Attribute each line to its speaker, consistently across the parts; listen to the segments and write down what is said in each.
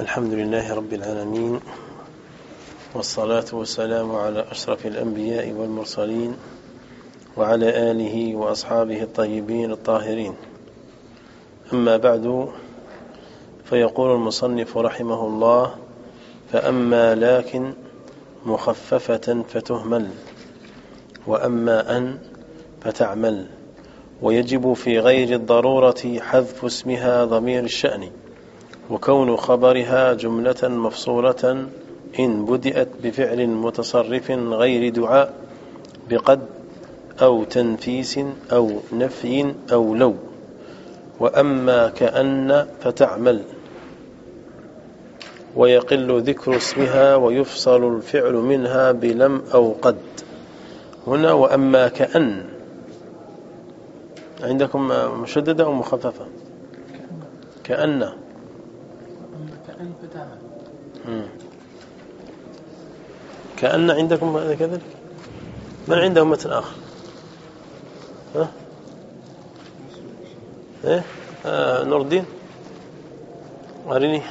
Speaker 1: الحمد لله رب العالمين والصلاة والسلام على أشرف الأنبياء والمرسلين وعلى آله وأصحابه الطيبين الطاهرين. أما بعد فيقول المصنف رحمه الله فأما لكن مخففة فتهمل وأما أن فتعمل ويجب في غير الضرورة حذف اسمها ضمير الشأن. وكون خبرها جملة مفصولة إن بدأت بفعل متصرف غير دعاء بقد أو تنفيس أو نفي أو لو. وأما كأن فتعمل. ويقل ذكر اسمها ويفصل الفعل منها بلم أو قد. هنا وأما كأن. عندكم مشددة أو مخففة؟ كأن. كأن عندكم هذا كذلك؟ من عنده متن آخر؟ ها؟ إيه؟ آه نور الدين أريني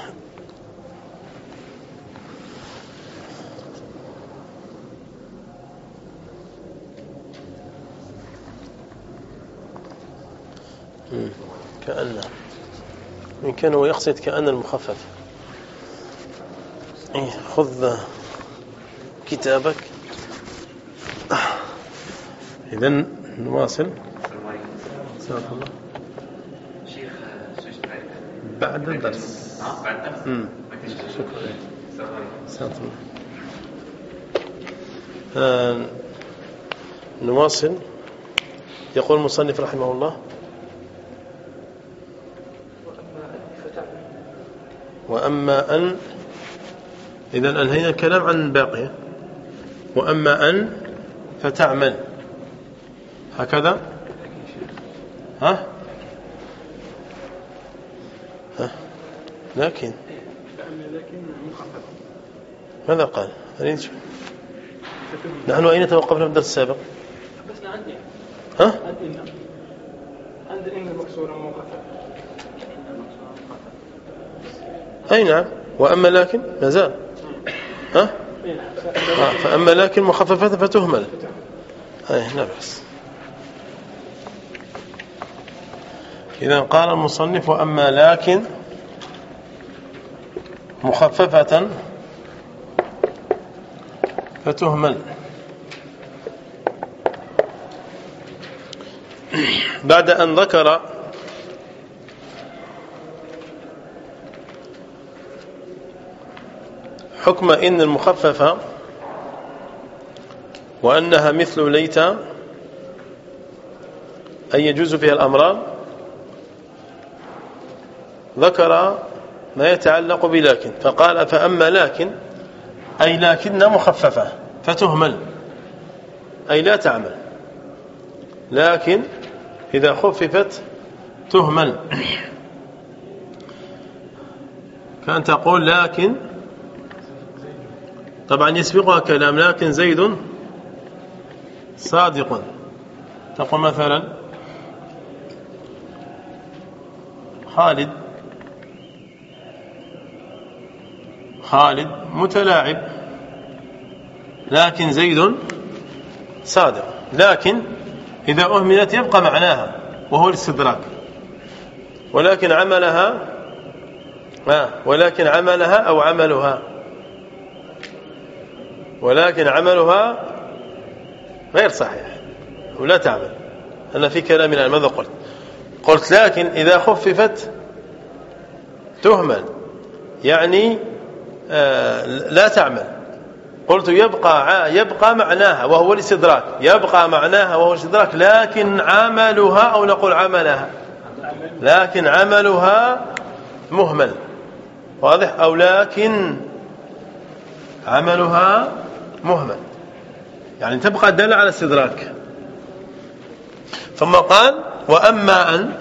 Speaker 1: كأن. إن كان هو يقصد كأن المخفف. خذ كتابك. إذا نواصل. الله. شيخ بعد الدرس. بعد الدرس شكرا آه نواصل. يقول المصنف رحمه الله. وأما أن إذا أنهينا الكلام عن باقيه وأما أن فتعمل. هكذا؟ ها؟ ها؟ لكن. ماذا قال؟ أريد شو نحن أين توقفنا في الدرس السابق؟
Speaker 2: بس عندي.
Speaker 1: ها؟
Speaker 2: عندي إن مكسورة مخففة
Speaker 1: أي نعم. وأما لكن؟ ما زال. ها؟ آه فأما لكن مخففة فتهمل. أي لا بأس. إذا قال المصنف وأما لكن مخففة فتهمل. بعد أن ذكر حكم إن المخففة وأنها مثل ليت أن يجوز فيها الأمران ذكر ما يتعلق بلكن فقال فأما لكن أي لكن مخففة فتهمل أي لا تعمل لكن إذا خففت تهمل. كان تقول لكن طبعا يسبقها كلام لكن زيد صادق. تقول مثلا خالد خالد متلاعب لكن زيد صادق. لكن إذا أهملت يبقى معناها وهو الاستدراك. ولكن عملها آه ولكن عملها أو عملها. ولكن عملها غير صحيح. ولا تعمل. أنا في كلامي الآن ماذا قلت؟ قلت لكن إذا خففت تهمل. يعني آه لا تعمل. قلت يبقى يبقى معناها وهو الاستدراك. يبقى معناها وهو الاستدراك لكن عملها أو نقول عملها لكن عملها مهمل. واضح؟ أو لكن عملها مهمل. يعني تبقى الدالة على استدراك. ثم قال وأما أن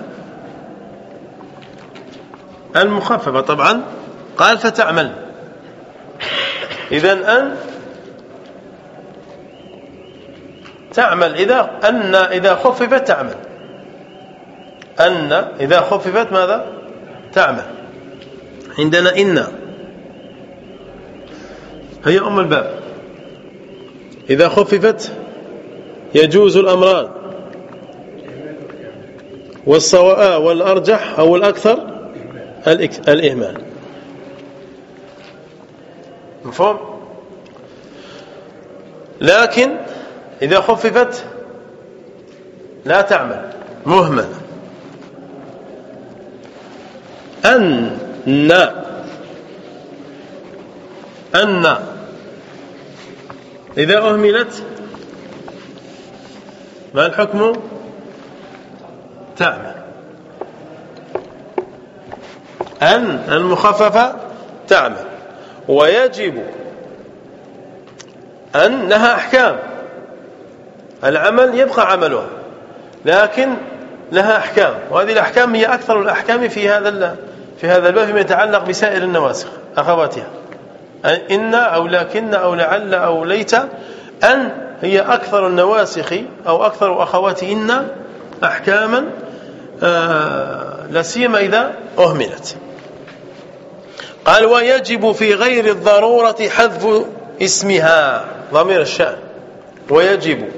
Speaker 1: المخففة طبعا قال فتعمل. إذا أن تعمل. إذا أن إذا خففت تعمل. أن إذا خففت ماذا؟ تعمل. عندنا إن. هي أم الباب. إذا خففت يجوز الأمران والصواء والأرجح أو الأكثر الإهمال. مفهوم؟ لكن إذا خففت لا تعمل مهمل. أن أن إذا أهملت ما الحكم؟ تعمل. أن المخففة تعمل. ويجب أن لها أحكام. العمل يبقى عملها لكن لها أحكام. وهذه الأحكام هي أكثر الأحكام في هذا في هذا الباب فيما يتعلق بسائر النواسخ أخواتها. إن أو لكن أو لعل أو ليت أن هي أكثر النواسخ أو أكثر أخواتهن أحكاما آه، لا سيما إذا أهملت. قال ويجب في غير الضرورة حذف اسمها ضمير الشأن. ويجب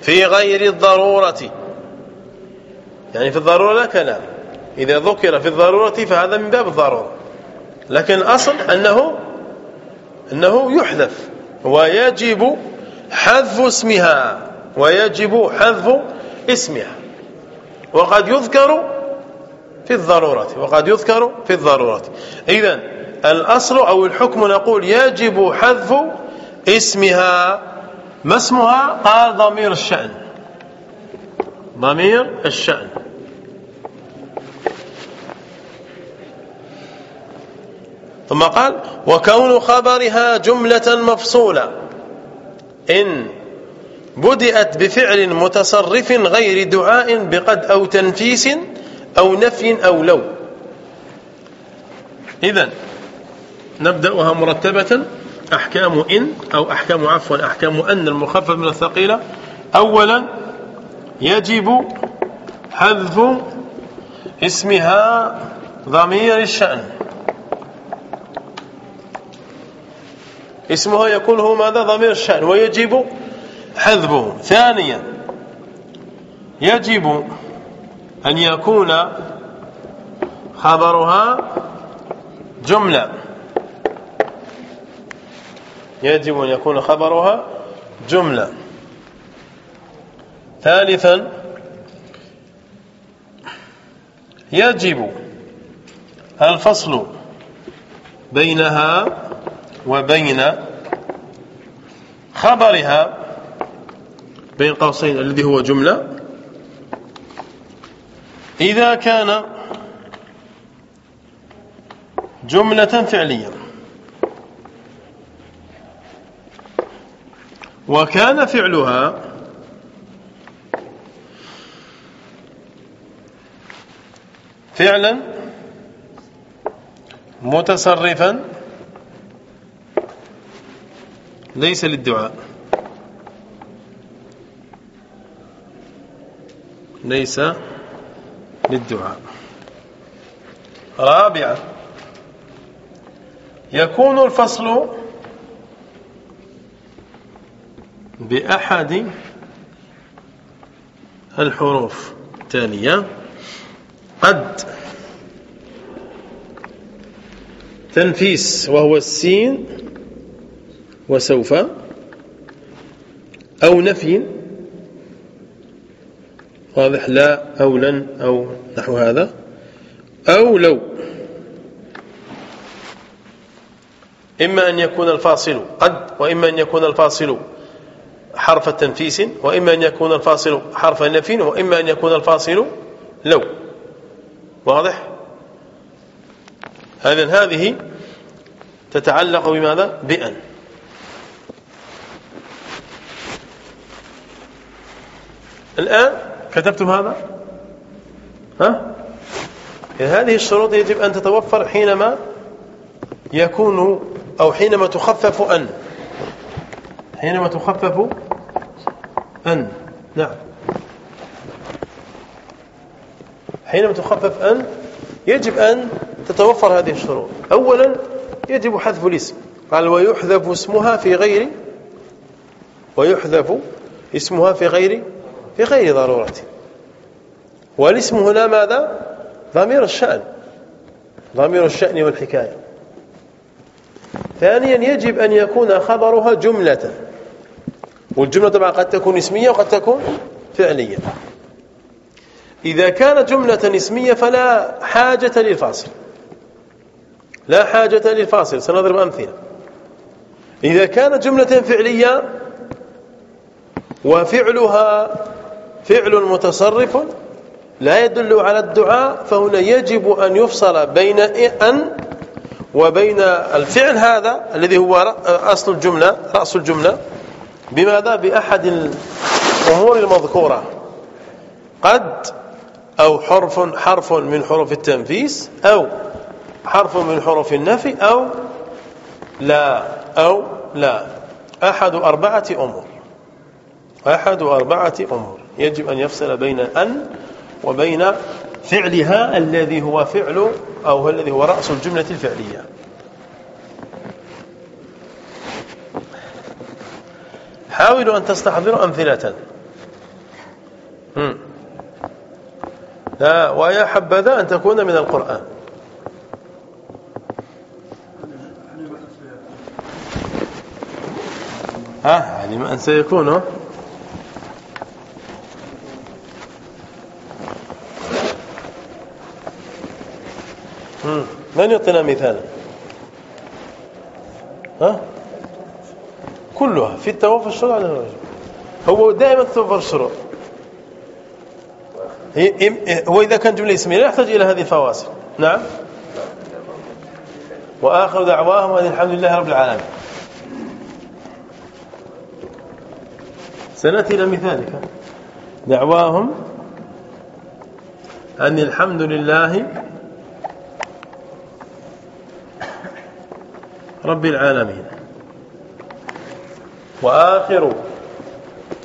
Speaker 1: في غير الضرورة. يعني في الضرورة لا كلام. إذا ذكر في الضرورة فهذا من باب الضرورة. لكن الأصل أنه أنه يحذف ويجب حذف اسمها ويجب حذف اسمها. وقد يذكر في الضرورة وقد يذكر في الضرورة. إذا الأصل أو الحكم نقول يجب حذف اسمها. ما اسمها؟ قال ضمير الشأن. ضمير الشأن. ثم قال وكون خبرها جملة مفصولة. إن بدأت بفعل متصرف غير دعاء بقد أو تنفيس أو نفي أو لو. إذا نبدأها مرتبة أحكام إن أو أحكام عفوا أحكام أن المخفف من الثقيلة. أولا يجب حذف اسمها ضمير الشأن. اسمها يكون هو ماذا؟ ضمير الشأن ويجب حذفه ثانيا يجب أن يكون خبرها جملة. يجب أن يكون خبرها جملة. ثالثا يجب الفصل بينها وبين خبرها بين قوسين الذي هو جملة. إذا كان جملة فعلية وكان فعلها فعلا متصرفا ليس للدعاء. ليس للدعاء. رابعا. يكون الفصل بأحد الحروف. التالية قد. تنفيس وهو السين. وسوف أو نفي واضح لا أو لن أو نحو هذا أو لو إما أن يكون الفاصل قد وإما أن يكون الفاصل حرف تنفيس وإما أن يكون الفاصل حرف نفي وإما أن يكون الفاصل لو واضح؟ هذا هذه تتعلق بماذا؟ بأن الآن كتبتم هذا؟ ها؟ هذه الشروط يجب أن تتوفر حينما يكون أو حينما تخفف أن. حينما تخفف أن. نعم. حينما تخفف أن يجب أن تتوفر هذه الشروط. أولا يجب حذف الاسم. قال ويحذف اسمها في غير ويحذف اسمها في غير في غير ضرورة. والاسم هنا ماذا؟ ضمير الشأن. ضمير الشأن والحكاية. ثانيا يجب أن يكون خبرها جملة. والجملة طبعا قد تكون اسمية وقد تكون فعلية. إذا كانت جملة اسمية فلا حاجة للفاصل. لا حاجة للفاصل سنضرب أمثلة. إذا كانت جملة فعلية وفعلها فعل متصرف لا يدل على الدعاء فهنا يجب أن يفصل بين أن وبين الفعل هذا الذي هو أصل الجملة رأس الجملة بماذا؟ بأحد الأمور المذكورة. قد أو حرف حرف من حروف التنفيس أو حرف من حروف النفي أو لا أو لا. أحد أربعة أمور. أحد أربعة أمور. يجب أن يفصل بين أن وبين فعلها الذي هو فعل أو الذي هو رأس الجملة الفعلية. حاولوا أن تستحضروا أمثلة. لا ويا حبذا أن تكون من القرآن. ها علم أن سيكون من يعطينا مثالا؟ ها؟ كلها في التوافر الشروط على الرجل هو دائما توفر الشروط هو إذا كان جملة اسمية لا يحتاج إلى هذه الفواصل. نعم؟ وآخر دعواهم أن الحمد لله رب العالمين. سنأتي إلى مثالك. دعواهم أن الحمد لله رب العالمين. وآخر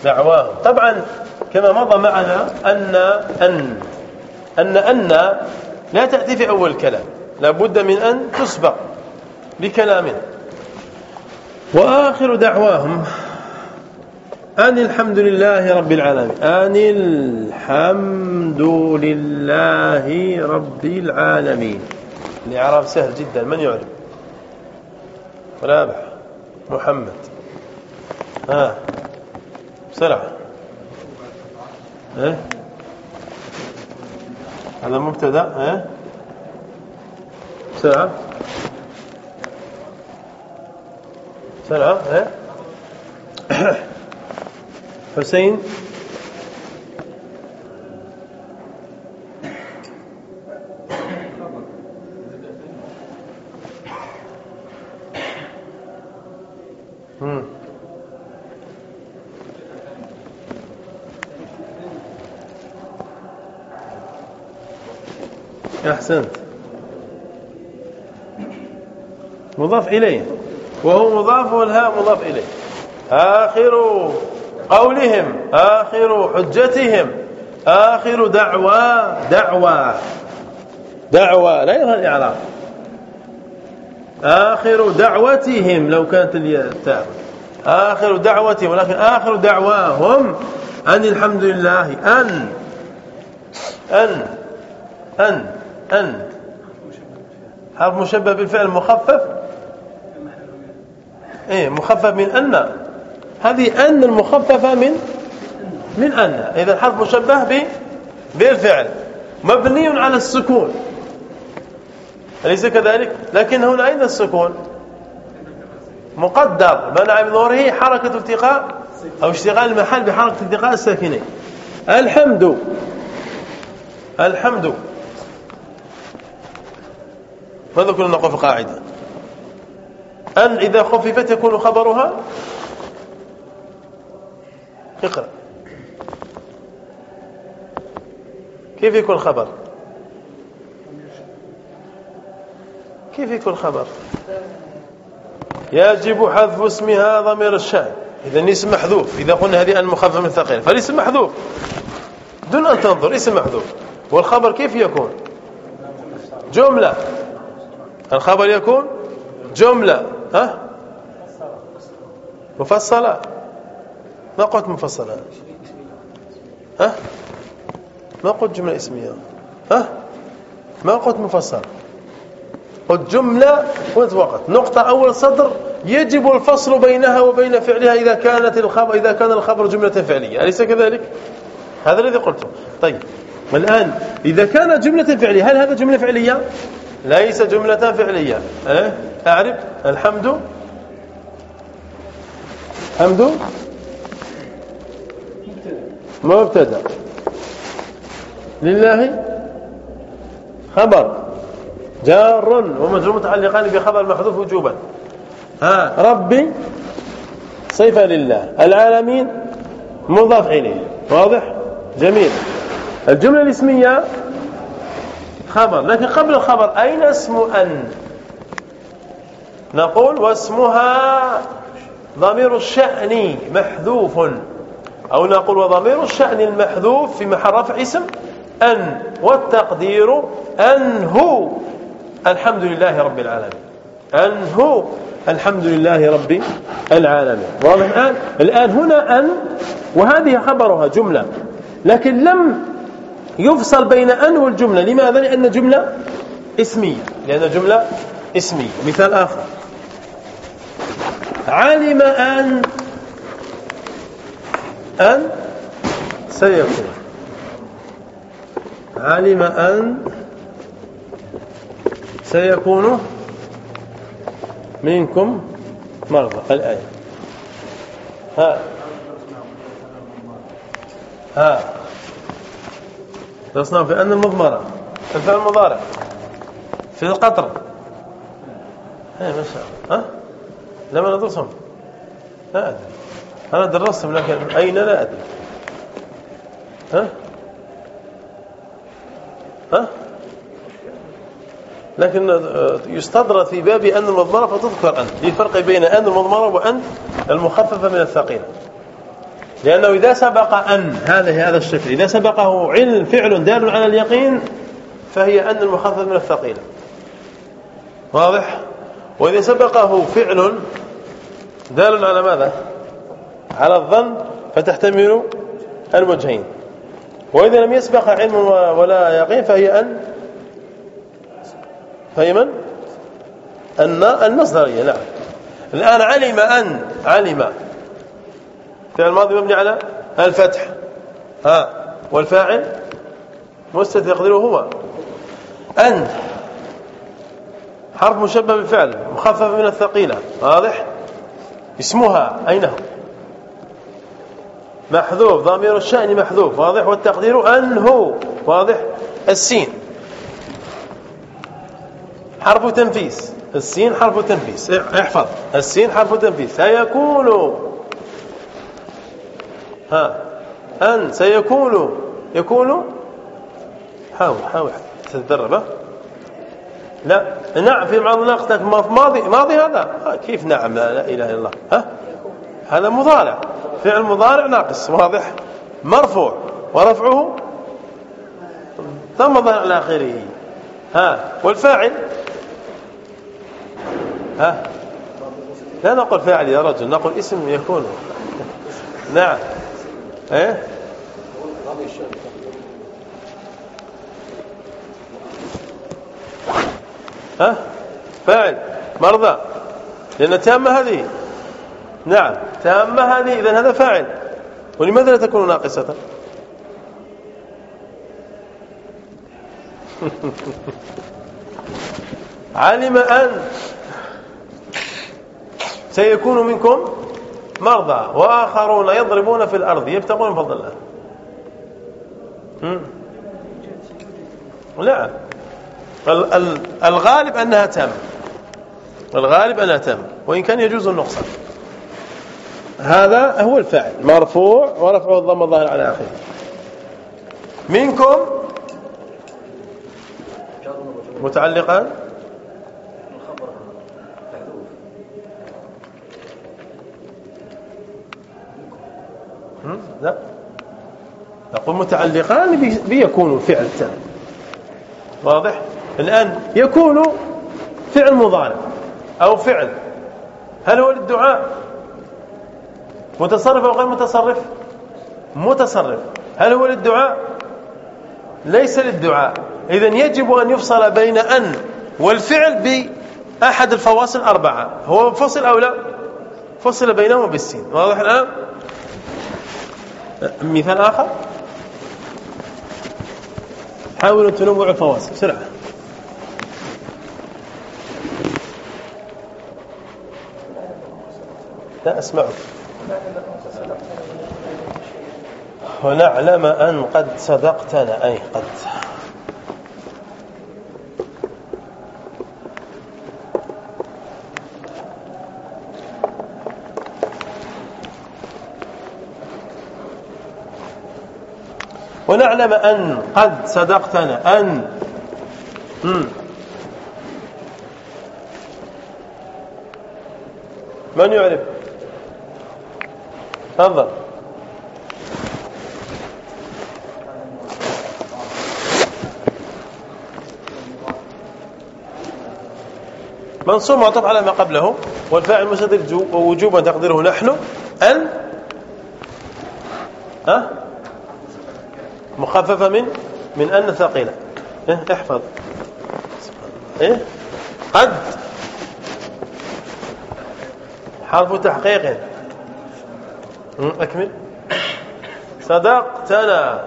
Speaker 1: دعواهم. طبعا كما مضى معنا أن أن أن أن لا تأتي في أول الكلام لابد من أن تسبق بكلام. وآخر دعواهم أن الحمد لله رب العالمين. أن الحمد لله رب العالمين. الإعراب سهل جدا. من يعرف؟ رابح. محمد. ها. بسرعة. إيه؟ هذا مبتدأ إيه؟ بسرعة. بسرعة إيه؟ حسين. أحسنت. مضاف إليه. وهو مضاف والهاء مضاف إليه. آخر قولهم آخر حجتهم آخر دعوى دعوى دعوى لا يظهر الإعراب. آخر دعوتهم لو كانت التاء آخر دعوتهم ولكن آخر دعواهم أن الحمد لله أن أن أن. أن حرف مشبه بالفعل مخفف؟ إيه مخفف من أن. هذه أن المخففة من من أن. إذا حرف مشبه بالفعل. مبني على السكون. أليس كذلك؟ لكن هنا أين السكون؟ مقدر. منع من ظهوره حركة التقاء أو اشتغال المحل بحركة التقاء الساكنين الحمد. الحمد. ماذا كنا نقول في قاعدة. أن إذا خففت يكون خبرها؟ اقرأ. كيف يكون خبر؟ كيف يكون خبر؟ يجب حذف اسمها ضمير الشأن إذا اسم محذوف. إذا قلنا هذه أن مخفف من ثقيل. فالاسم محذوف. دون أن تنظر اسم محذوف. والخبر كيف يكون؟ جملة. الخبر يكون جملة ها؟ مفصلة. ما قلت مفصلة؟ ها؟ ما قلت جملة اسمية؟ ها؟ ما قلت مفصلة قلت جملة وقت. نقطة أول سطر يجب الفصل بينها وبين فعلها إذا كانت الخبر إذا كان الخبر جملة فعلية. أليس كذلك؟ هذا الذي قلته. طيب. والآن إذا كان جملة فعلية هل هذا جملة فعلية؟ ليس جملة فعلية. أه؟ أعرف. الحمد. حمد. مبتدأ. لله خبر. جار ومجرور متعلقان بخبر محذوف وجوبا. ها. ربي صفة لله. العالمين مضاف إليه. واضح؟ جميل. الجملة الاسمية خبر. لكن قبل الخبر أين اسم أن؟ نقول واسمها ضمير الشأن محذوف. أو نقول وضمير الشأن المحذوف في محل رفع اسم أن والتقدير أن هو. الحمد لله رب العالمين. أن هو. الحمد لله رب العالمين. واضح الآن؟ الآن هنا أن وهذه خبرها جملة لكن لم يفصل بين أن والجملة. لماذا؟ لأن جملة اسمية. لأن جملة اسمية. مثال آخر. علم أن أن سيكون. علم أن سيكون منكم مرضى. الآية. ها. ها. تصنع في أن المضمرة الفعل المضارع في القطر. إيه ما شاء الله. ها؟ لما ندرسهم. لا أدري. أنا درستهم لكن أين؟ لا أدري. ها؟ ها؟ لكن يستدرى في باب أن المضمرة فتذكر أن للفرق بين أن المضمرة وأن المخففة من الثقيلة لأنه إذا سبق أن هذا هذا الشكل إذا سبقه علم فعل دال على اليقين فهي أن المخففة من الثقيلة. واضح؟ وإذا سبقه فعل دال على ماذا؟ على الظن فتحتمل الوجهين وإذا لم يسبق علم ولا يقين فهي أن فهي من؟ أن المصدرية نعم. الآن علم أن علم فعل الماضي مبني على الفتح. ها والفاعل مستتر يقدره هو. أن حرف مشبه بالفعل مخفف من الثقيلة واضح؟ اسمها أين هو محذوف ضمير الشأن محذوف واضح؟ والتقدير أن هو واضح؟ السين. حرف تنفيس السين حرف تنفيس احفظ. السين حرف تنفيس سيكون ها. أن سيكون يكون حاول حاول تتدرب لا نعم في بعض ناقتك ماضي ماضي هذا. كيف نعم؟ لا, لا إله إلا الله. ها. هذا مضارع. فعل مضارع ناقص واضح. مرفوع. ورفعه ثم ظهر على اخره ها. والفاعل؟ ها. لا نقول فاعل يا رجل نقول اسم يكون. نعم. إيه؟ ها؟ فاعل. مرضى. لأن تامة هذه. نعم. تامة هذه. إذن هذا فاعل. ولماذا لا تكون ناقصة؟ علم أن سيكون منكم مرضى وآخرون يضربون في الأرض يبتغون فضل الله. نعم الغالب أنها تم. الغالب أنها تم. وإن كان يجوز النقصان. هذا هو الفعل مرفوع ورفعه الضم الظاهر على آخره. منكم؟ متعلقان؟ لا. نقول متعلقان بيكون فعل تام. واضح؟ الآن يكون فعل مضارع أو فعل. هل هو للدعاء؟ متصرف أو غير متصرف؟ متصرف. هل هو للدعاء؟ ليس للدعاء. إذا يجب أن يفصل بين أن والفعل بأحد الفواصل أربعة هو فصل أو لا؟ فصل بينهما بالسين. واضح الآن؟ مثال آخر. حاولوا تنوعوا الفواصل بسرعة. لا أسمعك. ونعلم أن قد صدقتنا أي قد. ونعلم أن قد صدقتنا أن. من يعرف؟ تفضل. منصوب معطوف على ما قبله والفاعل مستتر وجوبا تقديره نحن أن. ها؟ مخففة من من أن ثقيلة. إيه احفظ. إيه؟ قد. حرف تحقيق. أكمل. صدقتنا.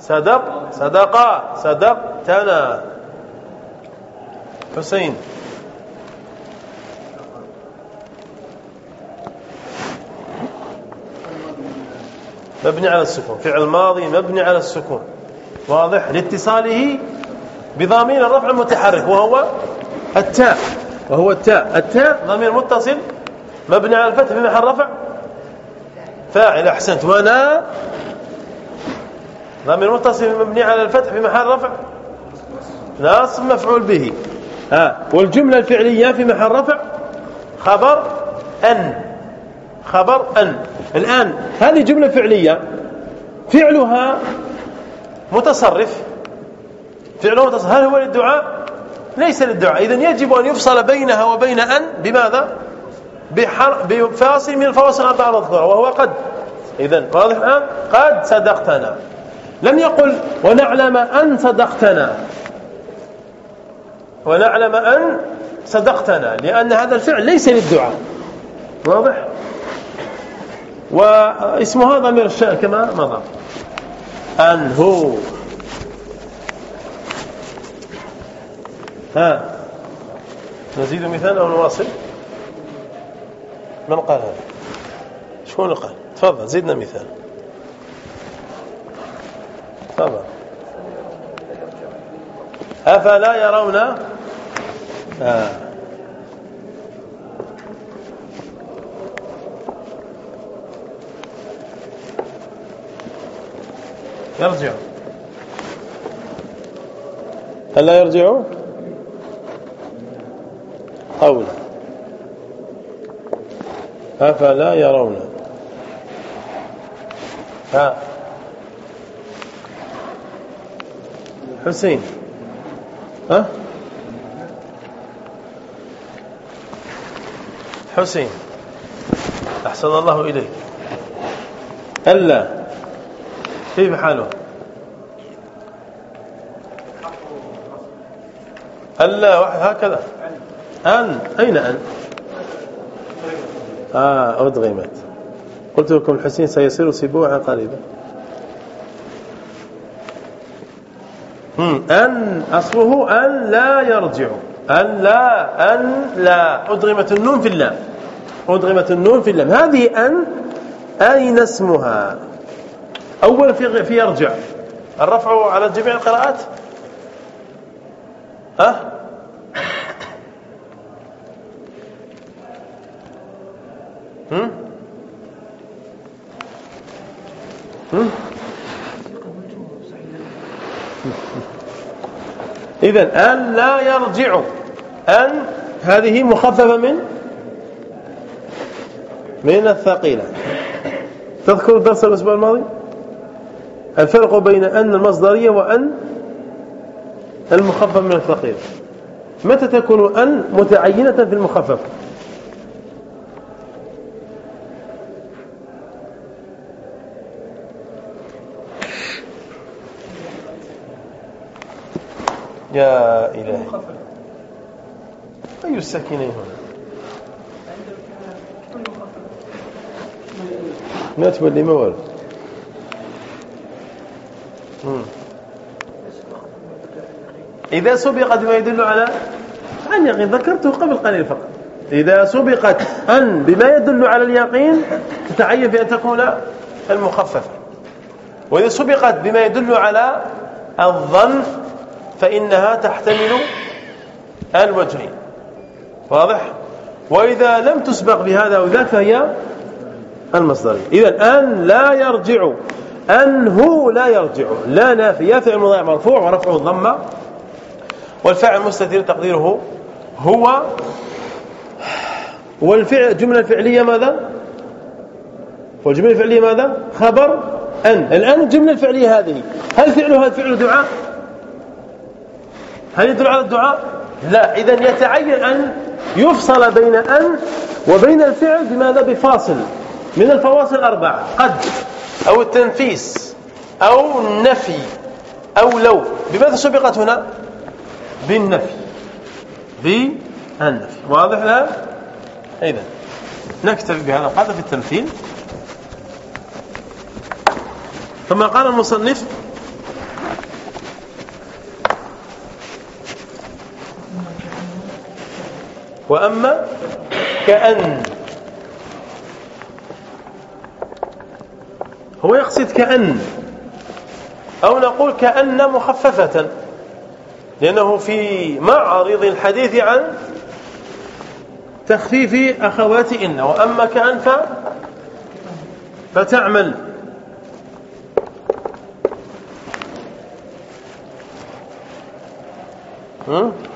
Speaker 1: صدق صدقا صدقتنا. حسين. مبني على السكون. فعل ماضي مبني على السكون. واضح؟ لاتصاله بضامير الرفع المتحرك وهو التاء. وهو التاء. التاء ضمير متصل مبني على الفتح في محل رفع فاعل أحسنت. وأنا ضمير متصل مبني على الفتح في محل رفع ناصب مفعول به. ها. والجملة الفعلية في محل رفع خبر أن. خبر أن. الآن هذه جملة فعلية. فعلها متصرف. فعله متصرف. هل هو للدعاء؟ ليس للدعاء. اذا يجب أن يفصل بينها وبين أن. بماذا؟ بفاصل من الفواصل الأربعة المذكوره وهو قد. اذا واضح الآن؟ قد صدقتنا. لم يقل ونعلم أن صدقتنا. ونعلم أن صدقتنا. لأن هذا الفعل ليس للدعاء. واضح؟ واسمها ضمير الشأن كما مضى. أن هو. ها. نزيد مثال أو نواصل؟ من قال هذا؟ شكون قال؟ تفضل زدنا مثال. تفضل. أفلا يرون؟ آه. يرجع. هل لا يرجع؟ قول أفلا يرون. ها. حسين. ها؟ حسين. أحسن الله إليك. ألا. كيف حاله؟ ألا واحد هكذا. أن. أين أن؟ آه أدغمت. قلت لكم الحسين سيصير سبوعا قريبا. أن. أصله أن لا يرجع. أن لا أن لا. أدغمت النون في اللام. أدغمت النون في اللام. هذه أن. أين اسمها؟ أولا في في يرجع. الرفع على جميع القراءات؟ أه هم؟ هم؟ إذا أن لا يرجع. أن هذه مخففة من؟ من الثقيلة. تذكر درس الأسبوع الماضي؟ الفرق بين أن المصدرية وأن المخفف من الثقيل متى تكون أن متعينة في المخفف؟ يا إلهي. أي الساكنين هنا؟ ما تولي ما والد إذا سبقت بما يدل على عن يقين ذكرته قبل قليل فقط. إذا سبقت أن بما يدل على اليقين تتعين بأن تكون المخففة وإذا سبقت بما يدل على الظن فإنها تحتمل الوجهين واضح؟ وإذا لم تسبق بهذا أو ذاك فهي المصدرية إذا أن لا يرجع أن هو لا يرجع. لا نافي يا فعل مضارع مرفوع ورفعه الضمة والفاعل مستتر تقديره هو. والفعل الجملة الفعلية ماذا؟ والجملة الفعلية ماذا؟ خبر. أن الآن الجملة الفعلية هذه. هل فعلها فعل دعاء؟ هل يدل على الدعاء؟ لا. إذا يتعين أن يفصل بين أن وبين الفعل بماذا؟ بفاصل. من الفواصل الأربعة. قد. أو التنفيس أو النفي أو لو. بماذا سبقت هنا؟ بالنفي. بالنفي. واضح الآن إذا نكتفي بهذا القدر في التمثيل. ثم قال المصنف؟ وأما كأن. هو يقصد كأن أو نقول كأن مخففة لأنه في معرض الحديث عن تخفيف أخوات إن وأما كأن ف فتعمل.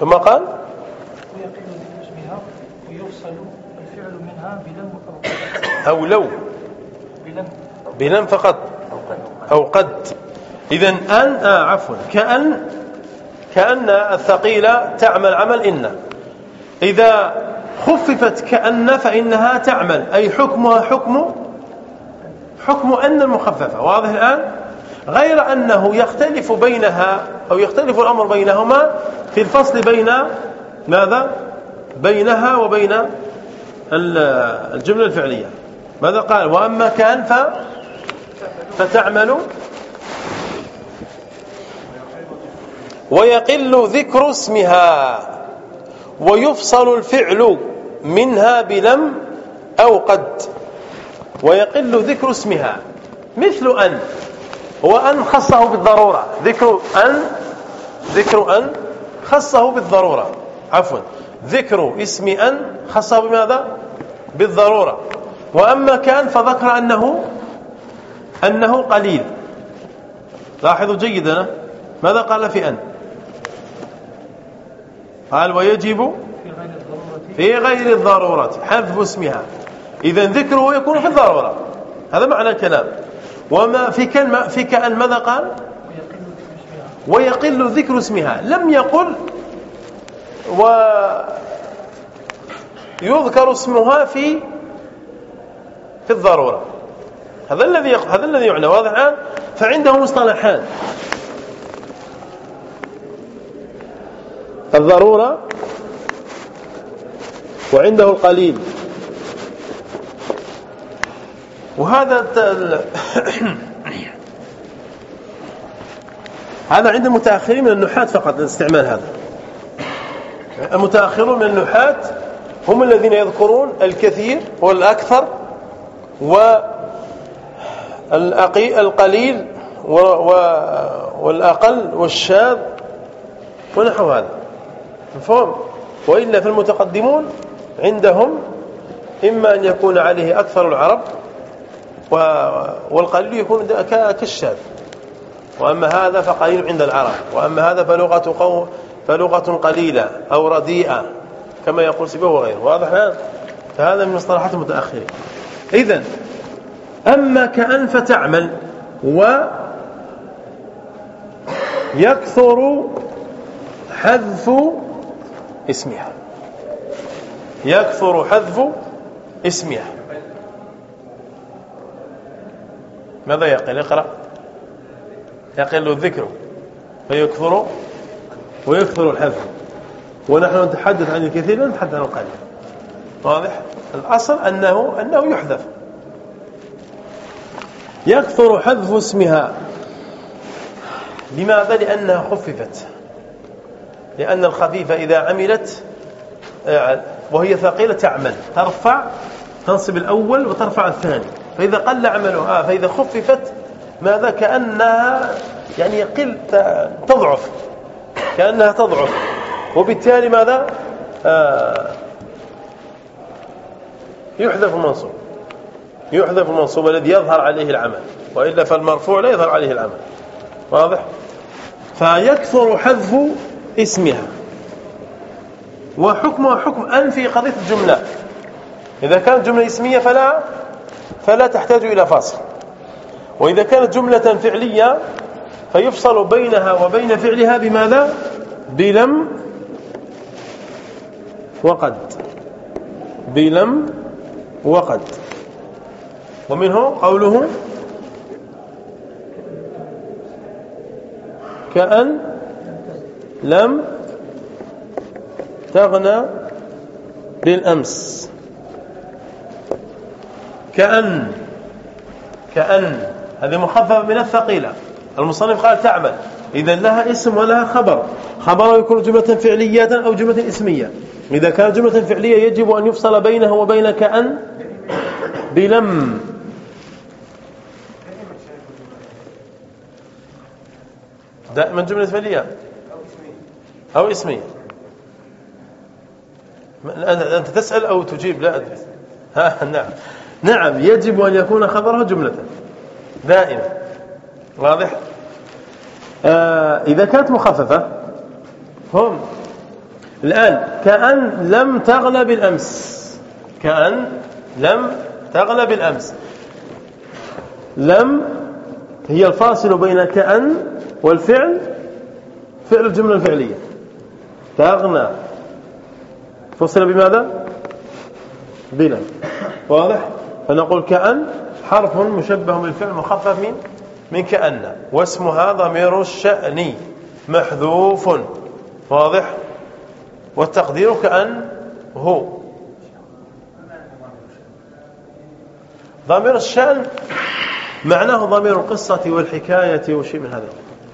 Speaker 1: ثم قال ويفصل الفعل منها بلم أو لو. بلم. بلم فقط. أو قد. إذا أن آه عفوا. كأن كأن الثقيلة تعمل عمل إن. إذا خففت كأن فإنها تعمل. أي حكمها حكم حكم أن المخففة. واضح الآن؟ غير أنه يختلف بينها أو يختلف الأمر بينهما في الفصل بين ماذا؟ بينها وبين الجملة الفعلية. ماذا قال؟ وأما كأن ف فتعمل ويقل ذكر اسمها ويفصل الفعل منها بلم أو قد ويقل ذكر اسمها مثل أن هو أن خصه بالضرورة ذكر أن ذكر أن خصه بالضرورة عفوا ذكر اسم أن خصه بماذا؟ بالضرورة وأما كأن فذكر أنه أنه قليل. لاحظوا جيدا. ماذا قال في أن؟ قال ويجب في غير الضرورة حذف اسمها. إذا ذكره يكون في الضرورة. هذا معنى الكلام. وما في كلمة في كأن ماذا قال؟ ويقل ذكر اسمها. لم يقل ويذكر اسمها في في الضرورة. هذا الذي هذا الذي يعنى واضح الآن فعنده مصطلحان. الضرورة وعنده القليل. وهذا هذا عند المتأخرين من النحاة فقط الاستعمال هذا. المتأخرون من النحاة هم الذين يذكرون الكثير والأكثر والقليل والأقل والشاذ ونحو هذا. مفهوم؟ وإلا فالمتقدمون عندهم إما أن يكون عليه أكثر العرب والقليل يكون كالشاذ. وأما هذا فقليل عند العرب. وأما هذا فلغة قوم فلغة قليلة أو رديئة كما يقول سبه وغيره. واضح الآن؟ فهذا من مصطلحات المتأخرين. إذن أما كأن فتعمل و يكثر حذف اسمها. يكثر حذف اسمها. ماذا يقل؟ اقرأ. يقل الذكر. فيكثر ويكثر الحذف. ونحن نتحدث عن الكثير نتحدث عن القليل. واضح؟ الأصل أنه, أنه يحذف. يكثر حذف اسمها. لماذا لأنها خففت. لأن الخفيفة إذا عملت آه، وهي ثقيلة تعمل. ترفع تنصب الأول وترفع الثاني. فإذا قل عملها فإذا خففت ماذا؟ كأنها يعني يقل تضعف. كأنها تضعف. وبالتالي ماذا؟ آه يحذف المنصوب يحذف المنصوب الذي يظهر عليه العمل وإلا فالمرفوع لا يظهر عليه العمل. واضح؟ فيكثر حذف اسمها. وحكمها حكم أن في قضية الجملة. إذا كانت جملة اسمية فلا فلا تحتاج إلى فاصل وإذا كانت جملة فعلية فيفصل بينها وبين فعلها بماذا؟ بلم وقد. بلم وقد. ومنه قوله كأن لم تغنى بالأمس. كأن كأن هذه مخففة من الثقيلة. المصنف قال تعمل. إذا لها اسم ولها خبر. خبر يكون جملة فعلية أو جملة اسمية. إذا كانت جملة فعلية يجب أن يفصل بينها وبين كأن بلم. دائما جملة فعلية. أو اسمية أنت تسأل أو تجيب لا أدري. ها نعم. نعم يجب أن يكون خبرها جملة. دائما. واضح؟ آه إذا كانت مخففة هم. الآن كأن لم تغلب الأمس. كأن لم تغلب الأمس. لم هي الفاصل بين كأن والفعل فعل الجملة الفعلية. تغنى فصل بماذا؟ بلم واضح؟ فنقول كأن حرف مشبه بالفعل مخفف من من كأن. واسمها ضمير الشأن. محذوف. واضح؟ والتقدير كأن هو. ضمير الشأن معناه ضمير القصة والحكاية وشيء من هذا.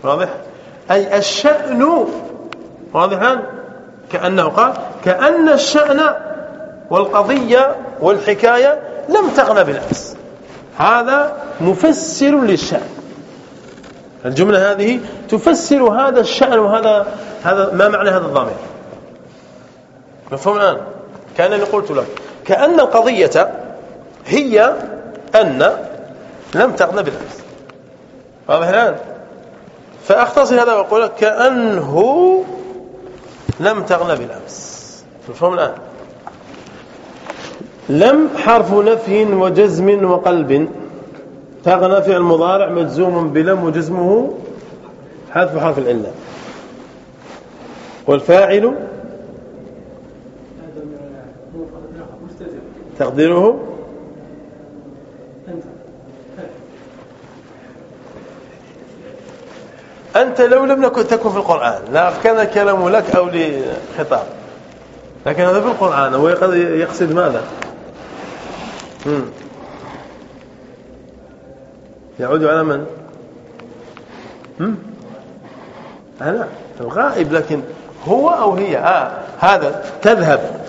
Speaker 1: واضح؟ أي الشأن واضحا؟ كأنه قال كأن الشأن والقضية والحكاية لم تغنى بالأمس. هذا مفسر للشأن. الجملة هذه تفسر هذا الشأن وهذا هذا ما معنى هذا الضمير. مفهوم الآن؟ كأنني قلت لك. كأن القضية هي أن لم تغنى بالأمس. واضح الآن؟ فأختصر هذا وأقول لك كأنه لم تغنى بالأمس. مفهوم الآن؟ لم حرف نفي وجزم وقلب. تغنى فعل مضارع مجزوم بلم وجزمه حذف حرف العلة. والفاعل تقديره أنت لو لم تكن في القرآن لا كان الكلام لك أو لخطاب. لكن هذا في القرآن هو يقصد ماذا؟ مم. يعود على من؟ أنا الغائب لكن هو أو هي آه هذا تذهب.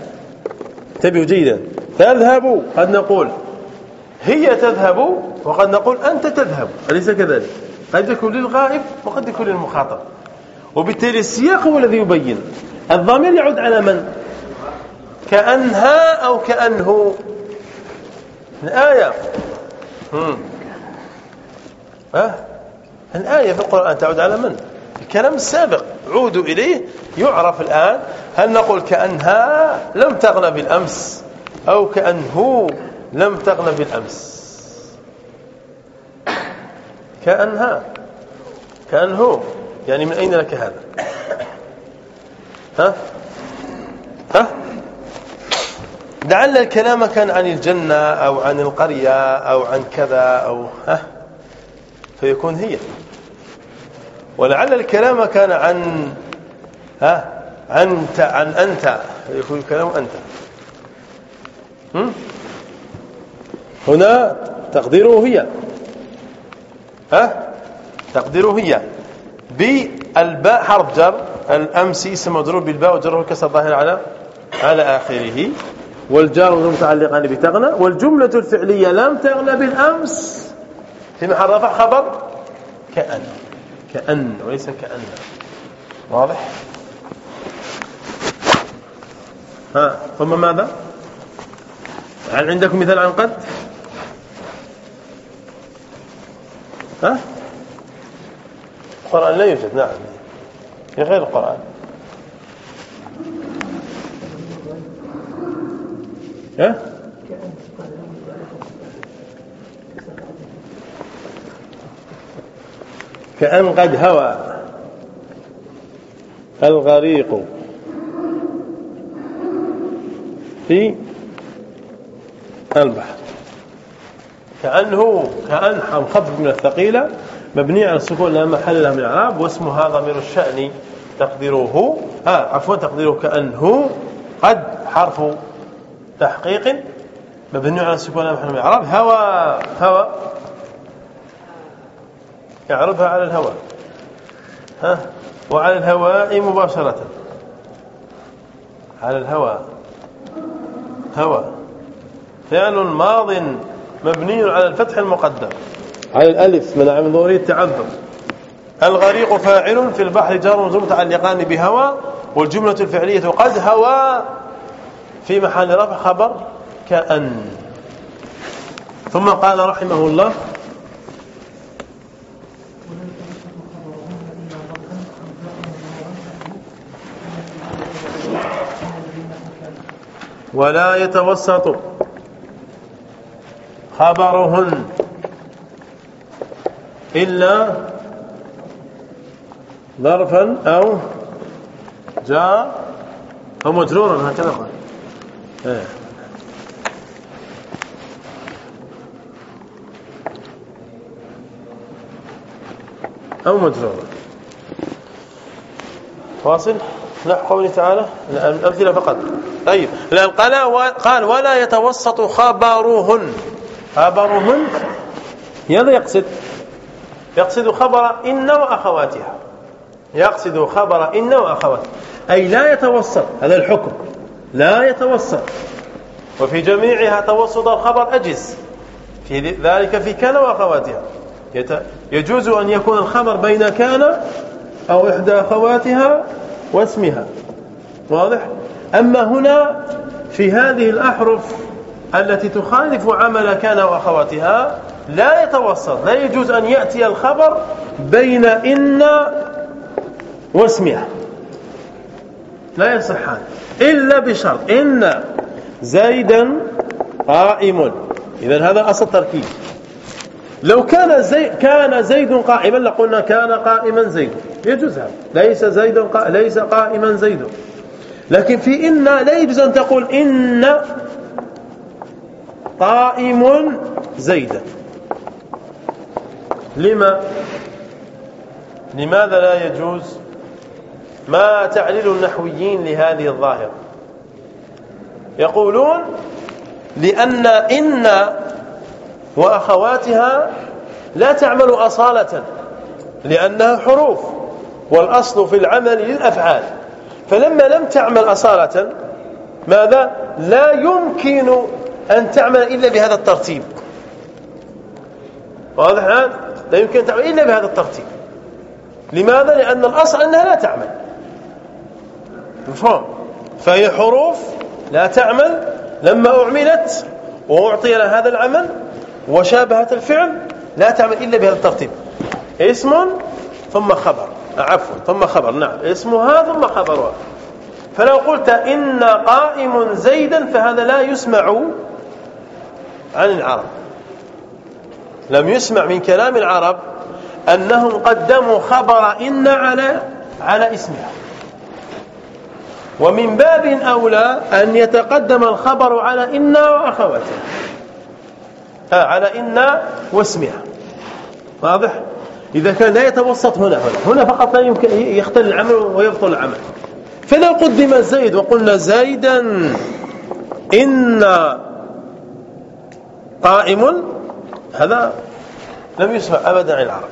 Speaker 1: انتبهوا جيدا. تذهب قد نقول. هي تذهب وقد نقول أنت تذهب أليس كذلك؟ قد يكون للغائب وقد يكون للمخاطب. وبالتالي السياق هو الذي يبين. الضمير يعود على من؟ كأنها أو كأنه. الآية. أه؟ الآية في القرآن تعود على من؟ الكلام السابق. عودوا إليه. يعرف الآن هل نقول كأنها لم تغلب الأمس أو كأنه لم تغلب الأمس كأنها. كأنه. يعني من أين لك هذا؟ ها؟ ها؟ لعل الكلام كان عن الجنة أو عن القرية أو عن كذا أو ها؟ فيكون هي. ولعل الكلام كان عن ها؟ أنت عن أنت. يكون الكلام أنت. هنا تقديره هي. ها? تقديره هي. بالباء حرف جر. الأمس اسم مجرور بالباء وجره كسر ظاهر على على آخره. والجار متعلقان بتغنى. والجملة الفعلية لم تغنى بالأمس. في محل رفع خبر؟ كأن. كأن. وليس كأن. واضح؟ ها ثم ماذا؟ هل عندكم مثال عن قد؟ ها؟ القرآن لا يوجد نعم. في غير القرآن. ها؟ كأن قد هوى الغريق في البحر. كأنه كأن خفف من الثقيلة مبني على السكون لا محل له من الإعراب واسمها ضمير الشأن تقديره. ها عفوا تقديره كأنه قد حرف تحقيق مبني على السكون لا محل من الإعراب هوى هوى. يعرضها على الهواء ها؟ وعلى الهواء مباشرة؟ على الهواء هوى. فعل ماض مبني على الفتح المقدم. على الألف من من ظهوره التعذر. الغريق فاعل في البحر جار ومجرور متعلقان بهوى والجملة الفعلية قد هوى. في محل رفع خبر كأن. ثم قال رحمه الله ولا يتوسط. خبرهن إلا ظرفا أو جاء أو مجرورا هكذا قال. إيه. أو مجرورا. واصل نحو قوله تعالى الأمثلة فقط. طيب قال ولا يتوسط خبرهن. خبرهن ماذا يقصد؟ يقصد خبر إن وأخواتها. يقصد خبر إن وأخواتها. أي لا يتوسط. هذا الحكم. لا يتوسط. وفي جميعها توسط الخبر أجز. في ذلك في كان وأخواتها. يجوز أن يكون الخبر بين كان أو إحدى أخواتها واسمها. واضح؟ أما هنا في هذه الأحرف التي تخالف عمل كان وأخواتها لا يتوسط لا يجوز أن يأتي الخبر بين إن واسمها. لا يصحان. إلا بشرط إن زيدا قائم. إذا هذا أصل تركيب لو كان زي كان زيد قائما لقلنا كان قائما زيد. يجوز هذا. ليس زيد قا... ليس قائما زيد. لكن في إن لا يجوز أن تقول إن قائم زيدا. لما؟ لماذا لا يجوز؟ ما تعليل النحويين لهذه الظاهرة؟ يقولون لأن إن وأخواتها لا تعمل أصالة لأنها حروف والأصل في العمل للأفعال. فلما لم تعمل أصالة ماذا؟ لا يمكن أن تعمل إلا بهذا الترتيب. واضح الآن لا يمكن أن تعمل إلا بهذا الترتيب. لماذا؟ لأن الأصل أنها لا تعمل. مفهوم؟ فهي حروف لا تعمل لما أعملت وأعطي لها هذا العمل وشابهت الفعل لا تعمل إلا بهذا الترتيب. اسم ثم خبر. عفوا ثم خبر. نعم. اسمها ثم خبرها. فلو قلت إن قائم زيدا فهذا لا يسمع عن العرب. لم يسمع من كلام العرب أنهم قدموا خبر إن على على اسمها. ومن باب أولى أن يتقدم الخبر على إن وأخواتها. آه على إن واسمها. واضح؟ إذا كان لا يتوسط هنا هنا هنا فقط لا يمكن يختل العمل ويبطل العمل. فلو قدم زيد وقلنا زيدا إن قائم هذا لم يسمع أبدا عن العرب.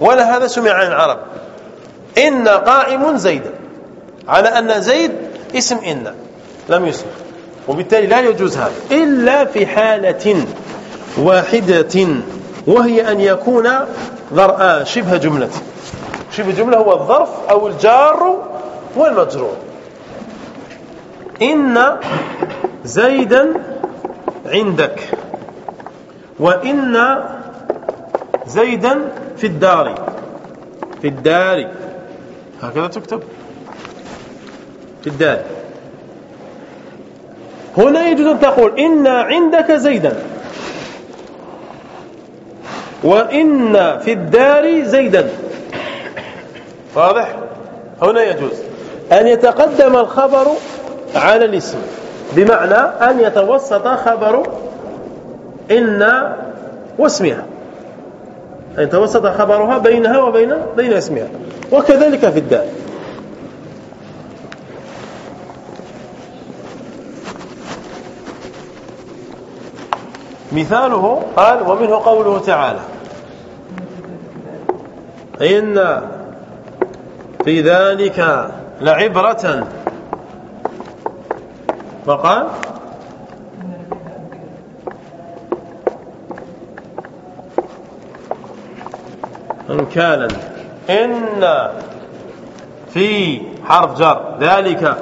Speaker 1: ولا هذا سمع عن العرب. إن قائم زيدا على أن زيد اسم إن لم يسمع. وبالتالي لا يجوز هذا. إلا في حالة واحدة وهي أن يكون ضرآن شبه جملة. شبه جملة هو الظرف أو الجار والمجرور. إن زيدا عندك. وإن زيدا في الدار. في الدار. هكذا تكتب. في الدار. هنا يجوز أن تقول إن عندك زيدا. وإن في الدار زيدا. واضح؟ هنا يجوز. أن يتقدم الخبر على الاسم. بمعنى أن يتوسط خبر إن واسمها. أن يتوسط خبرها بينها وبين بين اسمها. وكذلك في الدال. مثاله قال ومنه قوله تعالى إن في ذلك لعبرة فقال انكالا. إن في حرف جر. ذلك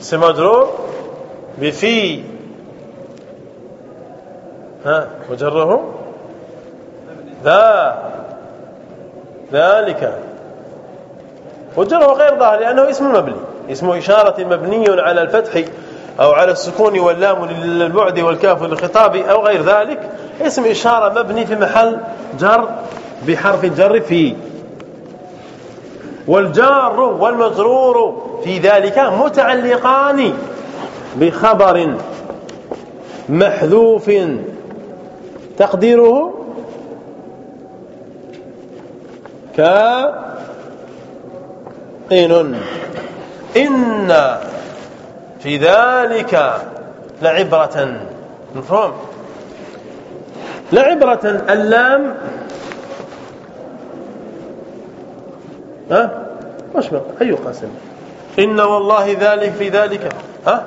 Speaker 1: اسم مجرور بفي. ها وجره ذا. ذلك. وجره غير ظاهر لأنه اسم مبني. اسم إشارة مبني على الفتح. أو على السكون واللام للبعد والكاف للخطاب أو غير ذلك اسم إشارة مبني في محل جر بحرف الجر في. والجار والمجرور في ذلك متعلقان بخبر محذوف. تقديره كائن إن في ذلك لعبرة. مفهوم؟ لعبرة اللام. ها؟ مش بقى أي قاسم. إن والله ذلك في ذلك. ها؟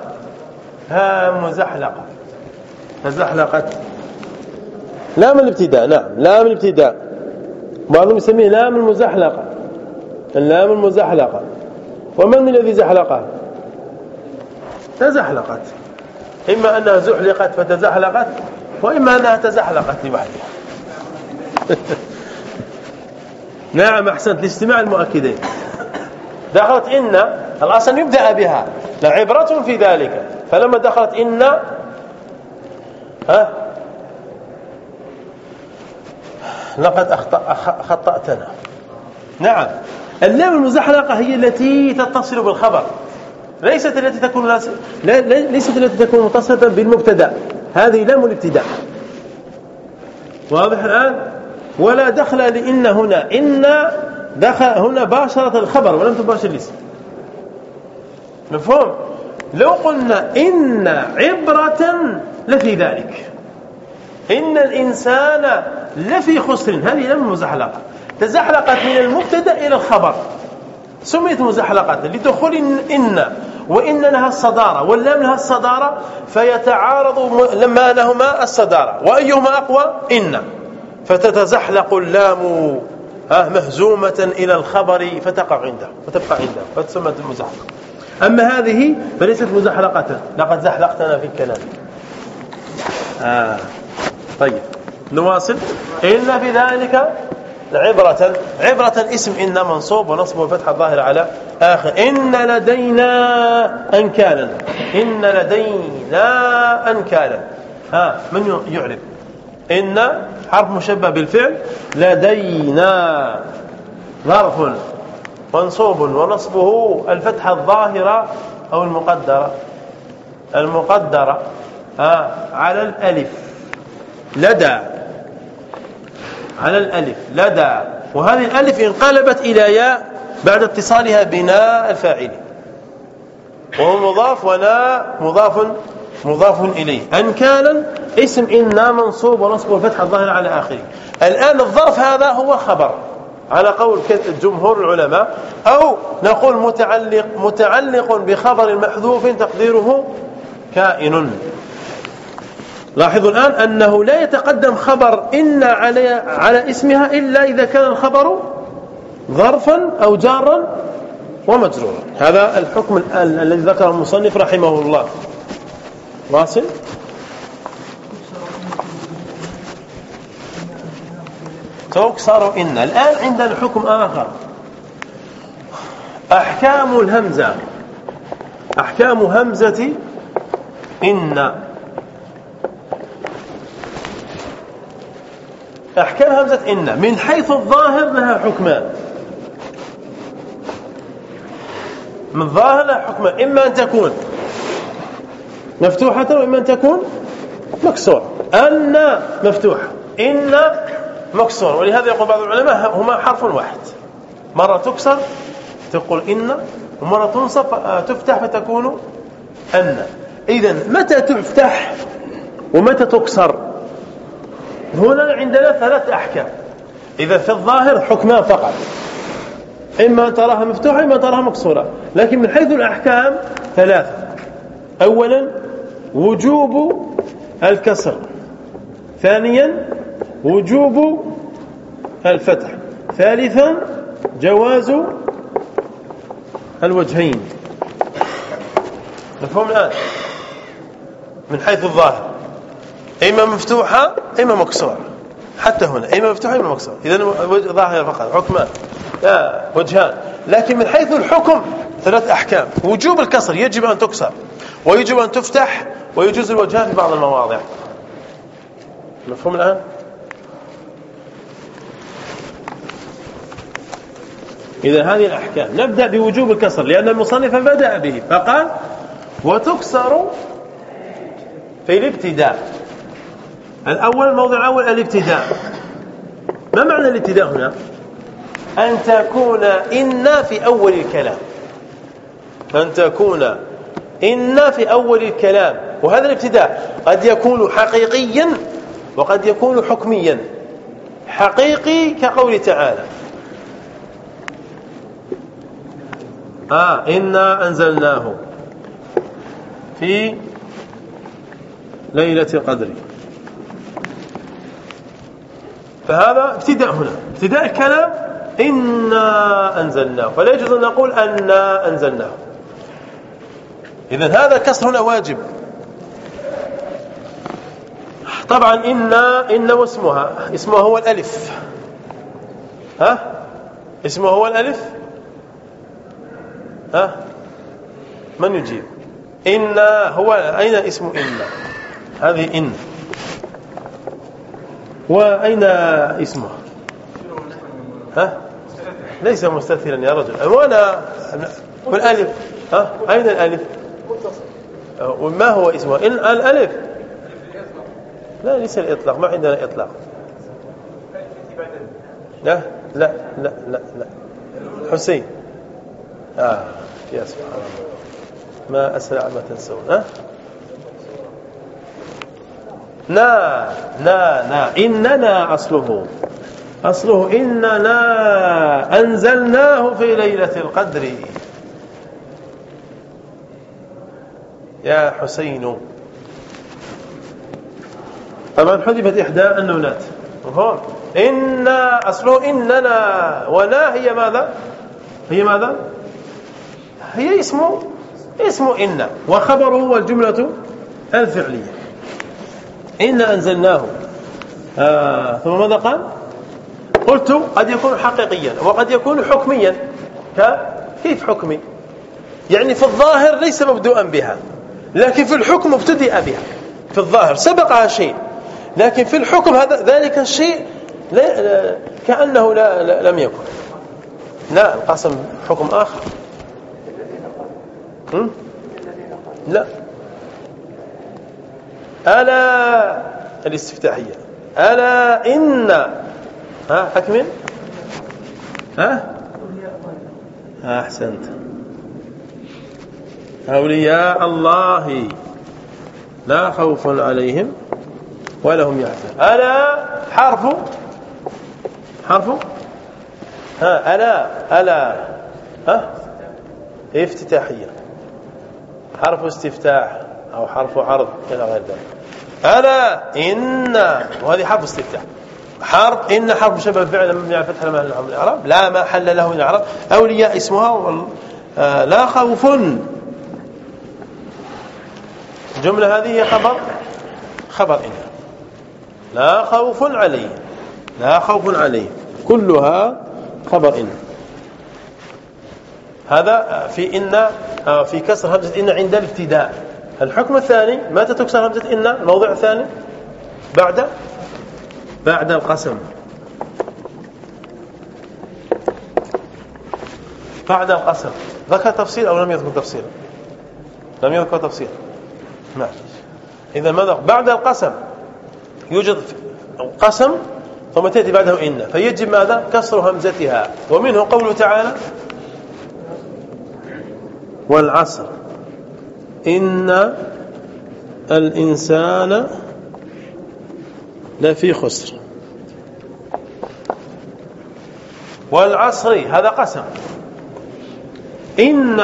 Speaker 1: ها مزحلقة تزحلقت لام الابتداء. نعم. لام الابتداء. بعضهم يسميه لام المزحلقة. اللام المزحلقة. ومن الذي زحلقها؟ تزحلقت. إما أنها زحلقت فتزحلقت وإما أنها تزحلقت لوحدها. نعم أحسنت. لاستماع المؤكدين. دخلت إن الأصل يبدأ بها. لعبرة في ذلك. فلما دخلت إن ها؟ لقد أخطأتنا. نعم. اللام المزحلقة هي التي تتصل بالخبر. ليست التي تكون ليست التي تكون متصلة بالمبتدأ. هذه لام الابتداء واضح الآن؟ ولا دخل لإن هنا. إن دخل هنا باشرت الخبر ولم تباشر الاسم. مفهوم؟ لو قلنا إن عبرة لفي ذلك. إن الإنسان لفي خسر. هذه لم مزحلقة تزحلقت من المبتدأ إلى الخبر. سميت مزحلقة لدخول إن وإن لها الصدارة واللام لها الصدارة فيتعارض لما لهما الصدارة وأيهما أقوى؟ إن. فتتزحلق اللام مهزومة إلى الخبر فتقع عنده فتبقى عنده فتسمى المزحلقة. أما هذه فليست مزحلقة. لقد زحلقتنا في الكلام. آه. طيب. نواصل. إن في ذلك عبرة عبرة اسم إن منصوب ونصب الفتح الظاهر على آخر. إن لدينا أنكالا. إن لدينا أنكالا. ها من يعرف إن حرف مشبه بالفعل لدينا. ظرف منصوب ونصبه الفتحة الظاهرة أو المقدرة. المقدرة ها على الألف. لدى. على الألف لدى وهذه الألف انقلبت إلى ياء بعد اتصالها بناء الفاعل. وهو مضاف ولا مضاف مضاف إليه. أن كان اسم إنا منصوب ونصب والفتح الظاهر على آخره. الآن الظرف هذا هو خبر. على قول جمهور العلماء. أو نقول متعلق متعلق بخبر محذوف تقديره كائن. لاحظوا الآن أنه لا يتقدم خبر إن على على اسمها إلا إذا كان الخبر ظرفا أو جارا ومجرورا. هذا الحكم الذي ذكره المصنف رحمه الله. واصل؟ تكسر إن. الآن عندنا حكم آخر. أحكام الهمزة. أحكام همزة إن. أحكام همزة إن. من حيث الظاهر لها حكمان من الظاهر لها حكمان إما أن تكون مفتوحة وإما أن تكون مكسورة. أن مفتوحة إن مكسور ولهذا يقول بعض العلماء هما حرف واحد. مرة تكسر تقول إن ومرة تنصب تفتح فتكون أن. إذا متى تفتح ومتى تكسر؟ هنا عندنا ثلاث أحكام. إذا في الظاهر حكمان فقط. إما أن تراها مفتوحة إما أن تراها مكسورة لكن من حيث الأحكام ثلاثة. أولا وجوب الكسر. ثانيا وجوب الفتح. ثالثا جواز الوجهين. مفهوم الآن؟ من حيث الظاهر. إما مفتوحة إما مكسورة. حتى هنا إما مفتوحة إما مكسورة. إذا ظاهر فقط حكمان لا وجهان. لكن من حيث الحكم ثلاث أحكام. وجوب الكسر يجب أن تكسر. ويجب أن تفتح ويجوز الوجهان في بعض المواضع. مفهوم الآن؟ إذا هذه الأحكام. نبدأ بوجوب الكسر لأن المصنف بدأ به فقال وتكسر في الابتداء. الأول الموضع الأول الابتداء. ما معنى الابتداء هنا؟ أن تكون إن في أول الكلام. أن تكون إن في أول الكلام. وهذا الابتداء قد يكون حقيقيا وقد يكون حكميا. حقيقي كقول تعالى. آه إنا أنزلناه في ليلة القدر فهذا ابتداء هنا. ابتداء الكلام إنا أنزلناه. فلا يجوز أن نقول أنا أنزلناه. إذن هذا الكسر هنا واجب. طبعا إن إن واسمها. اسمها هو الألف. ها؟ اسمه هو الألف؟ ها؟ من يجيب؟ إن هو أين اسم إن هذه إن. وأين اسمه؟ ها؟ ليس مستثيرا يا رجل. وأنا والألف. ها؟ أين الألف؟ وما هو اسمه؟ إن الألف. لا ليس الإطلاق. ما عندنا إطلاق. لا لا لا لا لا. حسين. آه يا سبحان الله. ما أسرع ما تنسون. ها؟ نا نا نا إننا أصله. أصله إننا أنزلناه في ليلة القدر. يا حسين. طبعا حذفت إحدى النونات مفهوم. إنا أصله إننا. ولا هي ماذا؟ هي ماذا؟ هي اسمه اسمه إن. وخبره والجملة الفعلية. إنا أنزلناه. آه ثم ماذا قال؟ قلت قد يكون حقيقيا وقد يكون حكميا. كيف حكمي؟ يعني في الظاهر ليس مبدوءا بها لكن في الحكم ابتدأ بها. في الظاهر سبقها شيء لكن في الحكم هذا ذلك الشيء لا كأنه لا, لا لم يكن. لا القسم حكم آخر. لا. ألا الاستفتاحية. ألا إن. ها أكمل ها؟ أحسنت. أولياء الله. لا خوف عليهم ولا هم يحزنون. ألا حرف؟ حرف؟ ها ألا ألا. ها؟ افتتاحية. حرف استفتاح. أو حرف عرض إلى غير ذلك. ألا إن وهذه حرف استفتاح حرف إن حرف شبه فعل مبني على فتح المال الإعراب. لا محل له من الإعراب. أولياء اسمها آه، لا خوف. الجملة هذه هي خبر خبر إن لا خوف عليه. لا خوف عليه. كلها خبر إن هذا في إن آه، في كسر همزة إن عند الابتداء. الحكم الثاني متى تكسر همزة إن؟ الموضع الثاني بعد؟ بعد القسم. بعد القسم. ذكر تفصيل أو لم يذكر تفصيل؟ لم يذكر تفصيل. نعم. إذا ماذا بعد القسم. يوجد قسم ثم تأتي بعده إن. فيجب ماذا؟ كسر همزتها. ومنه قوله تعالى والعصر. إن الإنسان لفي خسر. والعصر هذا قسم. إن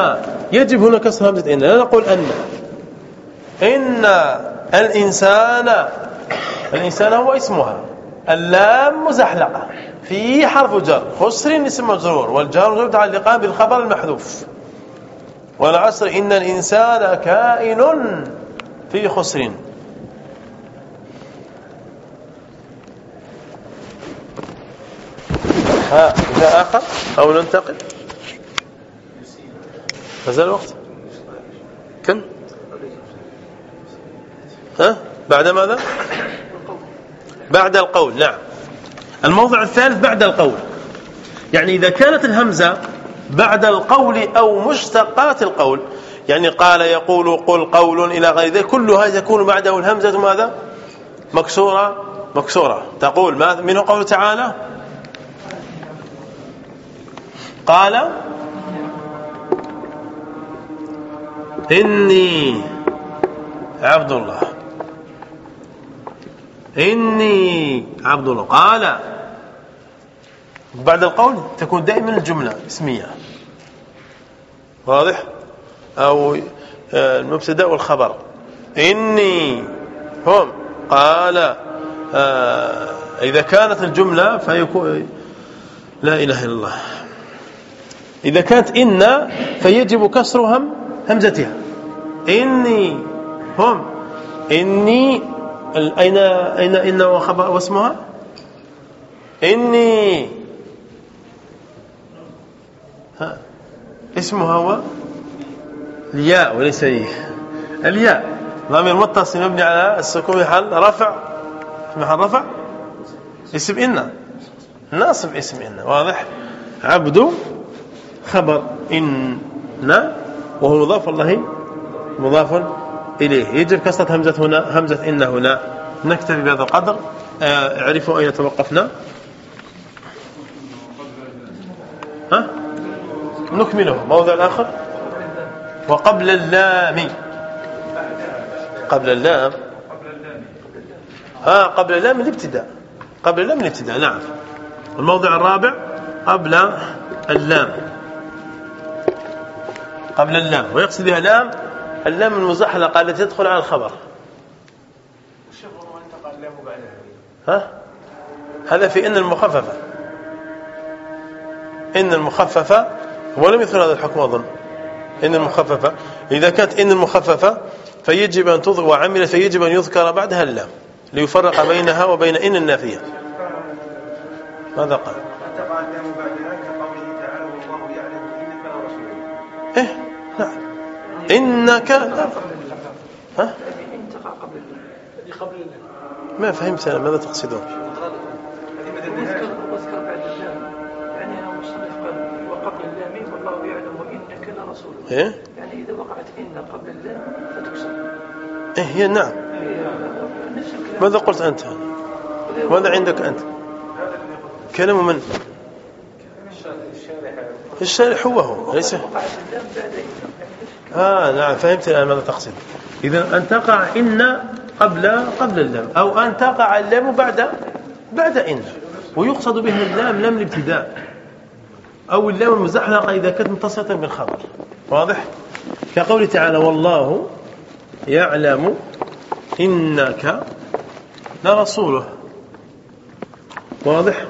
Speaker 1: يجب هنا كسر همزة إن لا نقول أن. إن الإنسان الإنسان هو اسمها. اللام مزحلقة. في حرف جر. خسر اسم مجرور. والجار متعلقان بالخبر المحذوف. والعصر إن الإنسان كائن في خسر. ها إذا آخر أو ننتقل؟ ما الوقت. كم ها بعد ماذا؟ بعد القول نعم. الموضع الثالث بعد القول. يعني إذا كانت الهمزة بعد القول أو مشتقات القول. يعني قال يقول قل قول إلى غير ذلك. كلها تكون بعده الهمزة ماذا؟ مكسورة. مكسورة. تقول ما منه قول تعالى؟ قال إني عبد الله. إني عبد الله. قال بعد القول تكون دائما الجملة اسمية. واضح؟ أو آه، المبتدأ والخبر. إني هم قال آه، إذا كانت الجملة فيكون لا إله إلا الله. إذا كانت إن فيجب كسر هم همزتها. إني هم. إني أين أين إن وخبر واسمها؟ إني اسمها هو؟ الياء وليس إيه الياء. ضمير متصل مبني على السكون محل رفع. محل رفع. اسم إن. ناصب اسم إن. واضح. عبد خبر إن. وهو مضاف الله مضاف إليه. يجب كسرة همزة هنا همزة إن هنا. نكتفي بهذا القدر. أعرفوا أين توقفنا. ها؟ نكمله موضع الآخر. وقبل اللام. قبل اللام. ها قبل اللام الابتداء. قبل اللام الابتداء نعم. الموضع الرابع قبل اللام. قبل اللام. ويقصد بها لام. اللام المزحلقة التي تدخل على الخبر. ها؟ هذا في إن المخففة. إن المخففة ولم يدخل هذا الحكم أظن. إن المخففة إذا كانت إن المخففة فيجب أن تظهر وعمل فيجب أن يذكر بعدها اللام ليفرق بينها وبين إن النافية. ماذا قال؟ إيه نعم إنك ها؟ ما فهمت أنا ماذا تقصدون؟ إيه؟ يعني إذا وقعت إن قبل اللام فتكسر. إيه هي نعم. ماذا قلت أنت؟ ماذا عندك أنت؟ كلام من؟ الشارح هو هو ليس؟ آه نعم فهمت الآن ماذا تقصد. إذا أن تقع إن قبل قبل اللام أو أن تقع اللام بعد بعد إن ويقصد بها اللام لام الابتداء. أو اللام المزحلقة إذا كانت متصلة بالخبر. واضح؟ كقول تعالى والله يعلم إنك لرسوله. واضح؟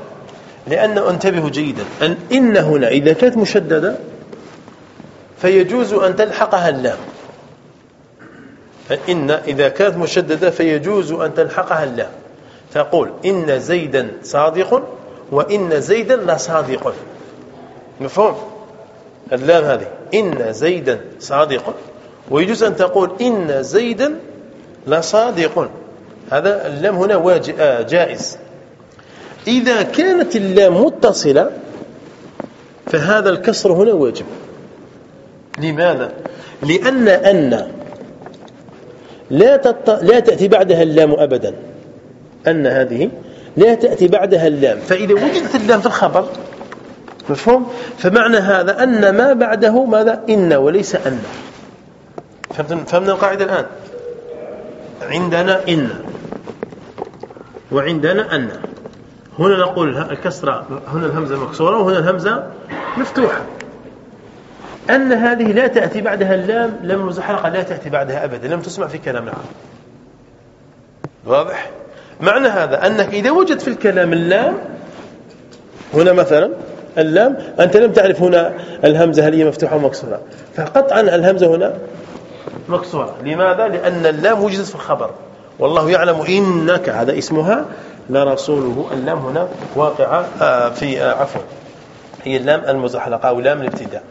Speaker 1: لأن انتبهوا جيدا. أن إن هنا إذا كانت مشددة فيجوز أن تلحقها اللام. فإن إذا كانت مشددة فيجوز أن تلحقها اللام. تقول إن زيدا صادق وإن زيدا لصادق. مفهوم؟ اللام هذه. إن زيدا صادق. ويجوز أن تقول إن زيدا لصادق. هذا اللام هنا آه، جائز. إذا كانت اللام متصلة فهذا الكسر هنا واجب. لماذا؟ لأن أن لا, تط... لا تأتي بعدها اللام أبدا. أن هذه لا تأتي بعدها اللام. فإذا وجدت اللام في الخبر مفهوم؟ فمعنى هذا أن ما بعده ماذا؟ إن وليس أن. فهمنا القاعدة الآن؟ عندنا إن. وعندنا أن. هنا نقول الكسرة هنا الهمزة مكسورة وهنا الهمزة مفتوحة. أن هذه لا تأتي بعدها اللام لم المزحلقة لا تأتي بعدها أبدا لم تسمع في كلام العرب. واضح؟ معنى هذا أنك إذا وجد في الكلام اللام هنا مثلا اللام أنت لم تعرف هنا الهمزة هل هي مفتوحة أو مكسورة. فقطعا الهمزة هنا مكسورة. لماذا؟ لأن اللام وجدت في الخبر. والله يعلم إنك هذا اسمها لرسوله. اللام هنا واقعة آه، في آه، عفوا هي اللام المزحلقة أو لام الابتداء.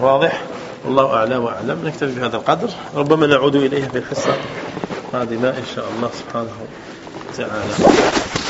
Speaker 1: واضح؟ والله أعلى وأعلم. نكتفي بهذا القدر. ربما نعود إليه في الحصة القادمة إن شاء الله سبحانه وتعالى.